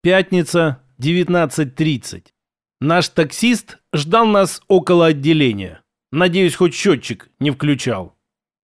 Пятница, 19.30. Наш таксист ждал нас около отделения. Надеюсь, хоть счетчик не включал.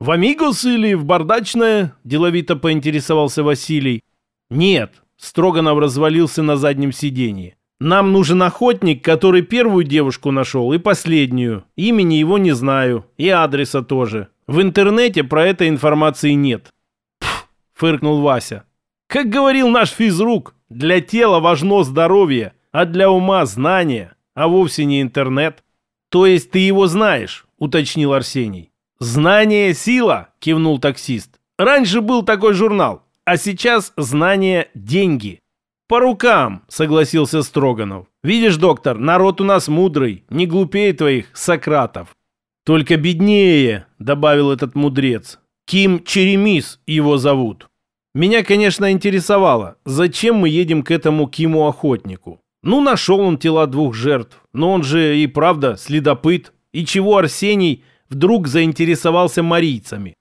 «В Амигос или в Бардачное?» – деловито поинтересовался Василий. «Нет», – Строганов развалился на заднем сиденье. «Нам нужен охотник, который первую девушку нашел и последнюю. Имени его не знаю, и адреса тоже. В интернете про это информации нет». «Пф», – фыркнул Вася. «Как говорил наш физрук, для тела важно здоровье, а для ума знание, а вовсе не интернет». «То есть ты его знаешь?» – уточнил Арсений. «Знание – сила!» – кивнул таксист. «Раньше был такой журнал, а сейчас знание – деньги». «По рукам!» – согласился Строганов. «Видишь, доктор, народ у нас мудрый, не глупее твоих Сократов». «Только беднее», – добавил этот мудрец. «Ким Черемис его зовут». Меня, конечно, интересовало, зачем мы едем к этому Киму-охотнику. Ну, нашел он тела двух жертв, но он же и правда следопыт. И чего Арсений вдруг заинтересовался марийцами.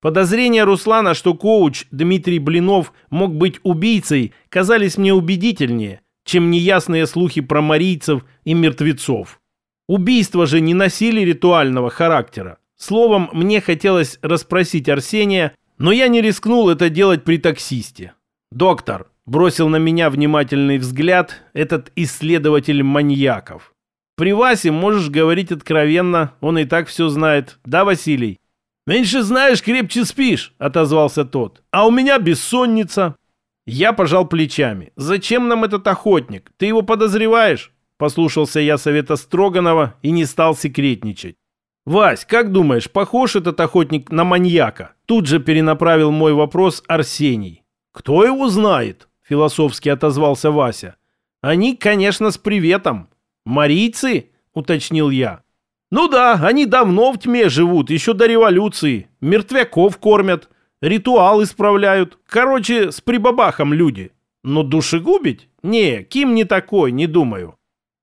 Подозрения Руслана, что коуч Дмитрий Блинов мог быть убийцей, казались мне убедительнее, чем неясные слухи про марийцев и мертвецов. Убийства же не носили ритуального характера. Словом, мне хотелось расспросить Арсения, но я не рискнул это делать при таксисте. «Доктор», — бросил на меня внимательный взгляд этот исследователь маньяков. При Васе можешь говорить откровенно, он и так все знает. Да, Василий? Меньше знаешь, крепче спишь, отозвался тот. А у меня бессонница. Я пожал плечами. Зачем нам этот охотник? Ты его подозреваешь? Послушался я совета Строганова и не стал секретничать. «Вась, как думаешь, похож этот охотник на маньяка?» Тут же перенаправил мой вопрос Арсений. «Кто его знает?» – философски отозвался Вася. «Они, конечно, с приветом. «Марийцы?» — уточнил я. «Ну да, они давно в тьме живут, еще до революции. Мертвяков кормят, ритуал исправляют. Короче, с прибабахом люди. Но душегубить? Не, Ким не такой, не думаю.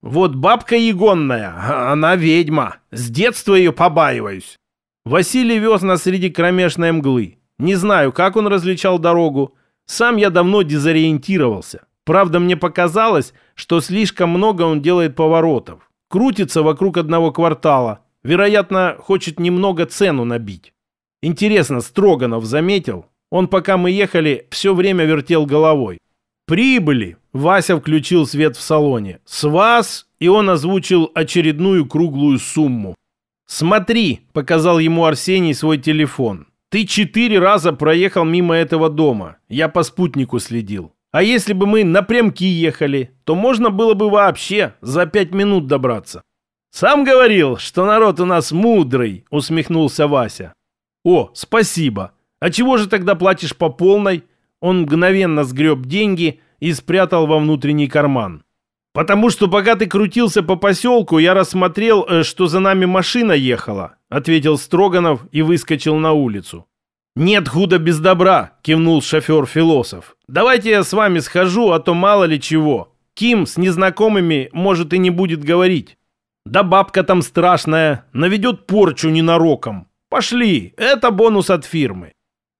Вот бабка егонная, она ведьма. С детства ее побаиваюсь». Василий вез нас среди кромешной мглы. Не знаю, как он различал дорогу. Сам я давно дезориентировался. Правда, мне показалось, что слишком много он делает поворотов. Крутится вокруг одного квартала. Вероятно, хочет немного цену набить. Интересно, Строганов заметил? Он, пока мы ехали, все время вертел головой. «Прибыли!» Вася включил свет в салоне. «С вас!» И он озвучил очередную круглую сумму. «Смотри!» – показал ему Арсений свой телефон. «Ты четыре раза проехал мимо этого дома. Я по спутнику следил. А если бы мы напрямки ехали, то можно было бы вообще за пять минут добраться. «Сам говорил, что народ у нас мудрый», — усмехнулся Вася. «О, спасибо. А чего же тогда платишь по полной?» Он мгновенно сгреб деньги и спрятал во внутренний карман. «Потому что пока ты крутился по поселку, я рассмотрел, э, что за нами машина ехала», — ответил Строганов и выскочил на улицу. «Нет худа без добра», — кивнул шофер-философ. «Давайте я с вами схожу, а то мало ли чего. Ким с незнакомыми, может, и не будет говорить. Да бабка там страшная, наведет порчу ненароком. Пошли, это бонус от фирмы».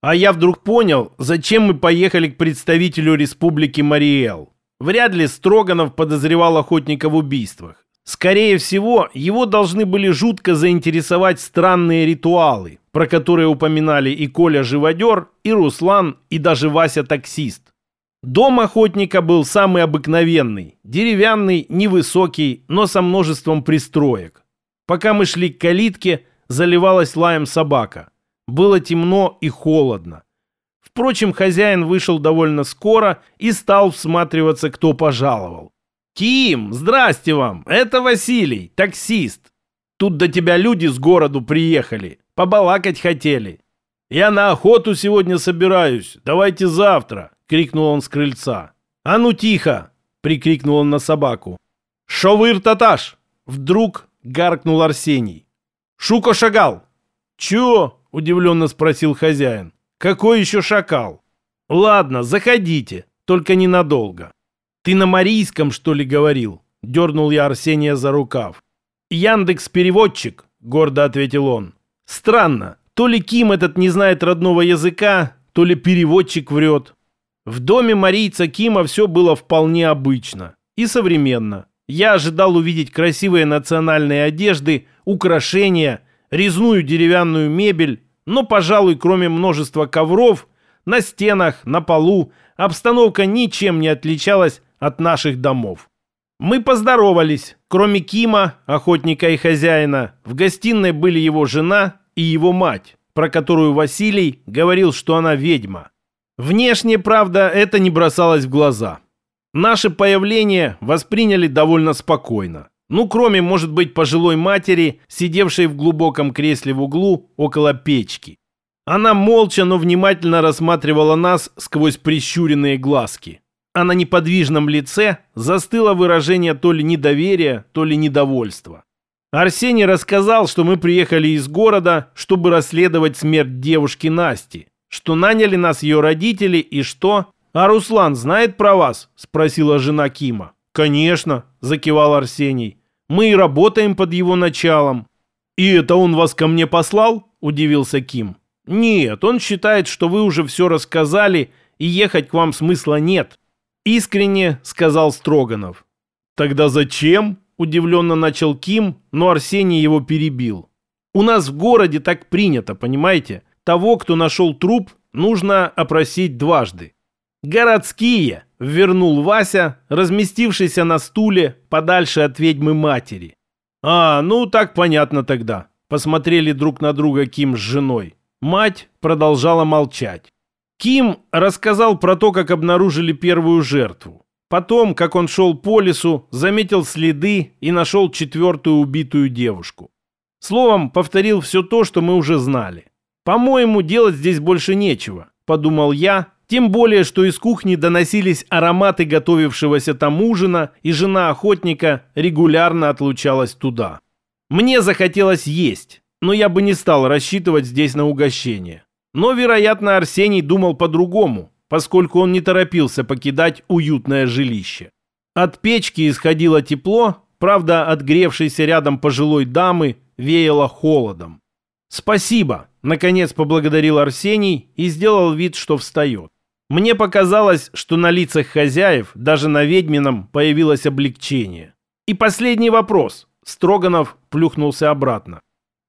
А я вдруг понял, зачем мы поехали к представителю Республики Мариэл. Вряд ли Строганов подозревал охотника в убийствах. Скорее всего, его должны были жутко заинтересовать странные ритуалы, про которые упоминали и Коля Живодер, и Руслан, и даже Вася Таксист. Дом охотника был самый обыкновенный, деревянный, невысокий, но со множеством пристроек. Пока мы шли к калитке, заливалась лаем собака. Было темно и холодно. Впрочем, хозяин вышел довольно скоро и стал всматриваться, кто пожаловал. «Ким, здрасте вам! Это Василий, таксист. Тут до тебя люди с городу приехали, побалакать хотели. Я на охоту сегодня собираюсь, давайте завтра!» — крикнул он с крыльца. «А ну тихо!» — прикрикнул он на собаку. «Шовыр таташ!» — вдруг гаркнул Арсений. «Шуко шагал!» «Чё?» — удивленно спросил хозяин. «Какой еще шакал?» «Ладно, заходите, только ненадолго». «Ты на марийском, что ли, говорил?» — дернул я Арсения за рукав. «Яндекс-переводчик», — гордо ответил он. «Странно, то ли Ким этот не знает родного языка, то ли переводчик врет». В доме марийца Кима все было вполне обычно и современно. Я ожидал увидеть красивые национальные одежды, украшения, резную деревянную мебель, но, пожалуй, кроме множества ковров, на стенах, на полу, обстановка ничем не отличалась от наших домов. Мы поздоровались. Кроме Кима, охотника и хозяина, в гостиной были его жена и его мать, про которую Василий говорил, что она ведьма. Внешне, правда, это не бросалось в глаза. Наше появление восприняли довольно спокойно. Ну, кроме, может быть, пожилой матери, сидевшей в глубоком кресле в углу около печки. Она молча, но внимательно рассматривала нас сквозь прищуренные глазки. А на неподвижном лице застыло выражение то ли недоверия, то ли недовольства. Арсений рассказал, что мы приехали из города, чтобы расследовать смерть девушки Насти, что наняли нас ее родители и что... «А Руслан знает про вас?» – спросила жена Кима. «Конечно», – закивал Арсений. «Мы и работаем под его началом». «И это он вас ко мне послал?» – удивился Ким. «Нет, он считает, что вы уже все рассказали, и ехать к вам смысла нет», – искренне сказал Строганов. «Тогда зачем?» – удивленно начал Ким, но Арсений его перебил. «У нас в городе так принято, понимаете? Того, кто нашел труп, нужно опросить дважды». «Городские!» – вернул Вася, разместившийся на стуле подальше от ведьмы матери. «А, ну так понятно тогда», – посмотрели друг на друга Ким с женой. Мать продолжала молчать. Ким рассказал про то, как обнаружили первую жертву. Потом, как он шел по лесу, заметил следы и нашел четвертую убитую девушку. Словом, повторил все то, что мы уже знали. «По-моему, делать здесь больше нечего», – подумал я, тем более, что из кухни доносились ароматы готовившегося там ужина, и жена охотника регулярно отлучалась туда. Мне захотелось есть, но я бы не стал рассчитывать здесь на угощение. Но, вероятно, Арсений думал по-другому, поскольку он не торопился покидать уютное жилище. От печки исходило тепло, правда, отгревшейся рядом пожилой дамы веяло холодом. «Спасибо!» – наконец поблагодарил Арсений и сделал вид, что встает. Мне показалось, что на лицах хозяев, даже на ведьмином, появилось облегчение. И последний вопрос. Строганов плюхнулся обратно.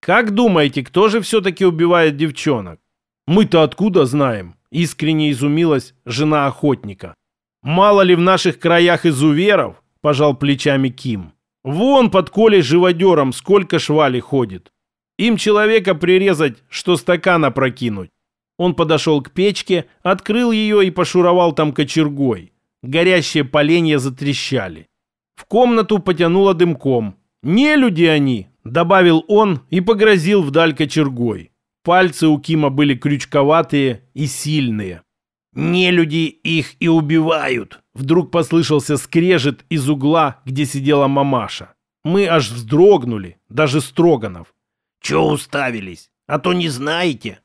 Как думаете, кто же все-таки убивает девчонок? Мы-то откуда знаем? Искренне изумилась жена охотника. Мало ли в наших краях изуверов? Пожал плечами Ким. Вон под Колей живодером сколько швали ходит. Им человека прирезать, что стакана прокинуть. Он подошел к печке, открыл ее и пошуровал там кочергой. Горящие поленья затрещали. В комнату потянуло дымком. «Не люди они!» Добавил он и погрозил вдаль кочергой. Пальцы у Кима были крючковатые и сильные. «Не люди их и убивают!» Вдруг послышался скрежет из угла, где сидела мамаша. Мы аж вздрогнули, даже Строганов. «Чё уставились? А то не знаете!»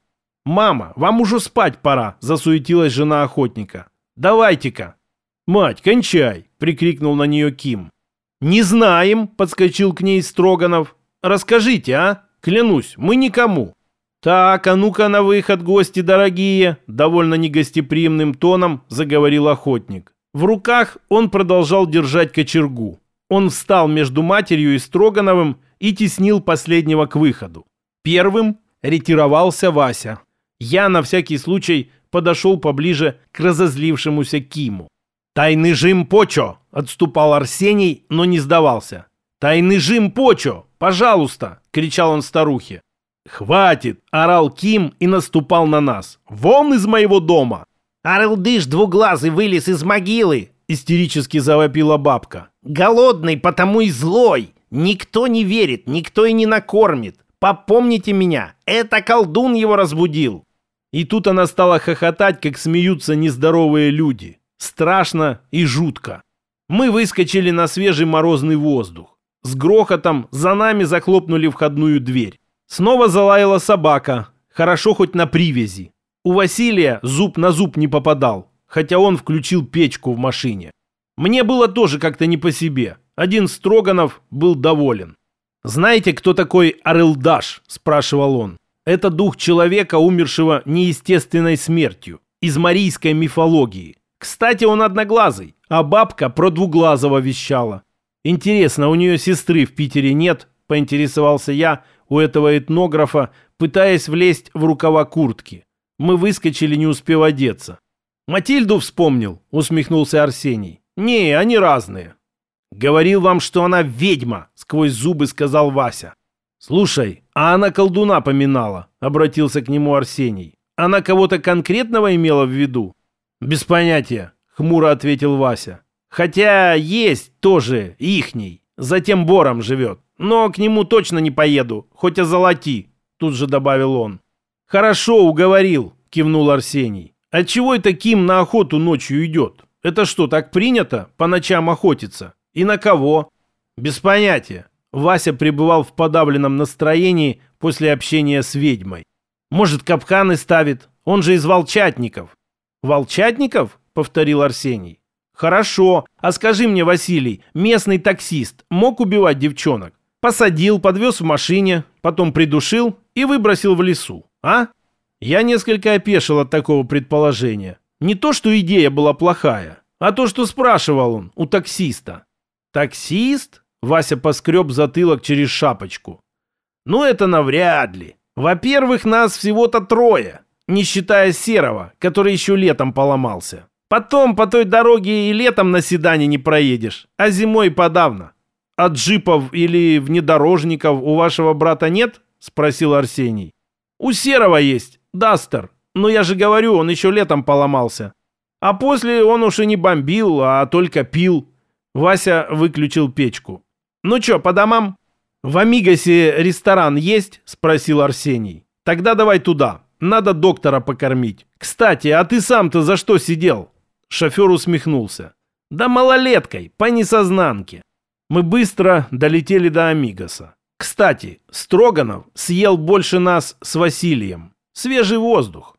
«Мама, вам уже спать пора!» – засуетилась жена охотника. «Давайте-ка!» «Мать, кончай!» – прикрикнул на нее Ким. «Не знаем!» – подскочил к ней Строганов. Расскажите, а? Клянусь, мы никому». «Так, а ну-ка на выход, гости дорогие!» Довольно негостеприимным тоном заговорил охотник. В руках он продолжал держать кочергу. Он встал между матерью и Строгановым и теснил последнего к выходу. Первым ретировался Вася. Я на всякий случай подошел поближе к разозлившемуся Киму. «Тайный жим Почо!» – отступал Арсений, но не сдавался. «Тайный жим Почо! Пожалуйста!» — кричал он старухе. «Хватит!» — орал Ким и наступал на нас. «Вон из моего дома!» «Арылдыш двуглазый вылез из могилы!» — истерически завопила бабка. «Голодный, потому и злой! Никто не верит, никто и не накормит! Попомните меня, это колдун его разбудил!» И тут она стала хохотать, как смеются нездоровые люди. Страшно и жутко. Мы выскочили на свежий морозный воздух. С грохотом за нами захлопнули входную дверь. Снова залаяла собака. Хорошо хоть на привязи. У Василия зуб на зуб не попадал, хотя он включил печку в машине. Мне было тоже как-то не по себе. Один Строганов был доволен. «Знаете, кто такой Арылдаш?» – спрашивал он. «Это дух человека, умершего неестественной смертью, из марийской мифологии. Кстати, он одноглазый, а бабка про двуглазого вещала. Интересно, у нее сестры в Питере нет? Поинтересовался я у этого этнографа, пытаясь влезть в рукава куртки. Мы выскочили, не успев одеться. «Матильду вспомнил», — усмехнулся Арсений. «Не, они разные». «Говорил вам, что она ведьма», — сквозь зубы сказал Вася. «Слушай, а она колдуна поминала», — обратился к нему Арсений. «Она кого-то конкретного имела в виду?» «Без понятия», — хмуро ответил Вася. «Хотя есть тоже ихний, затем бором живет. Но к нему точно не поеду, хоть озолоти», — тут же добавил он. «Хорошо, уговорил», — кивнул Арсений. «Отчего это Ким на охоту ночью идет? Это что, так принято, по ночам охотиться? И на кого?» «Без понятия». Вася пребывал в подавленном настроении после общения с ведьмой. «Может, капканы ставит? Он же из волчатников». «Волчатников?» — повторил Арсений. «Хорошо. А скажи мне, Василий, местный таксист мог убивать девчонок? Посадил, подвез в машине, потом придушил и выбросил в лесу, а?» Я несколько опешил от такого предположения. Не то, что идея была плохая, а то, что спрашивал он у таксиста. «Таксист?» — Вася поскреб затылок через шапочку. «Ну, это навряд ли. Во-первых, нас всего-то трое не считая Серого, который еще летом поломался. Потом по той дороге и летом на седане не проедешь, а зимой подавно. А джипов или внедорожников у вашего брата нет? Спросил Арсений. У Серого есть, Дастер. Но я же говорю, он еще летом поломался. А после он уж и не бомбил, а только пил. Вася выключил печку. «Ну что, по домам?» «В Амигасе ресторан есть?» – спросил Арсений. «Тогда давай туда. Надо доктора покормить. Кстати, а ты сам-то за что сидел?» Шофер усмехнулся. «Да малолеткой, по несознанке». Мы быстро долетели до Амигоса. Кстати, Строганов съел больше нас с Василием. Свежий воздух.